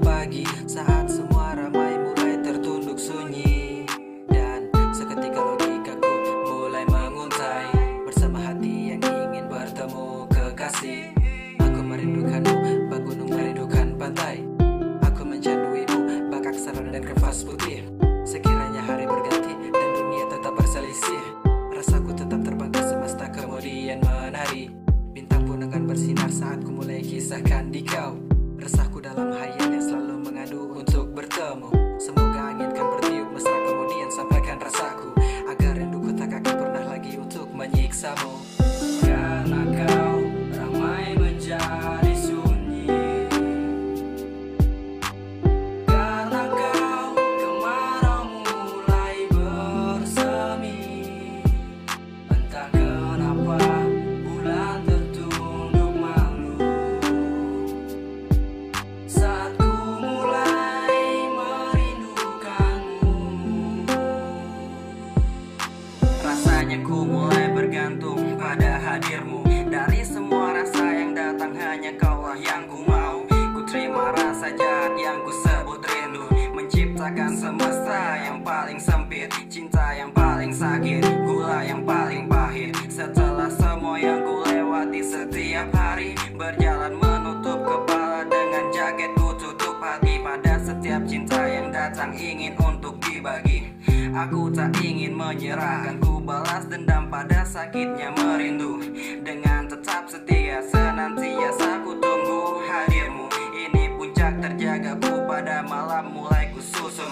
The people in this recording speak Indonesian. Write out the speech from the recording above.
pagi Saat semua ramai mulai tertunduk sunyi. Dan seketika logikaku mulai menguntai Bersama hati yang ingin bertemu kekasih. Aku merindukanmu, bak gunung merindukan pantai. Aku mencanduimu, bak aksara dan kertas putih. Sekiranya hari berganti dan dunia tetap berselisih Rasaku tetap terbang ke semesta kemudian menari. Bintang pun akan bersinar saat ku mulai kisahkan di kau Resahku dalam hayal yang selalu mengadu untuk bertemu ku mulai bergantung pada hadirmu. Dari semua rasa yang datang hanya kaulah yang ku mau. Ku terima rasa jahat yang ku sebut rindu. Menciptakan semesta yang paling sempit Cinta yang paling sakit Aku tak ingin menyerah Akan ku balas dendam pada sakitnya merindu. Dengan tetap setia senantiasa ku tunggu hadirmu. Ini puncak terjagaku pada malam mulai ku susun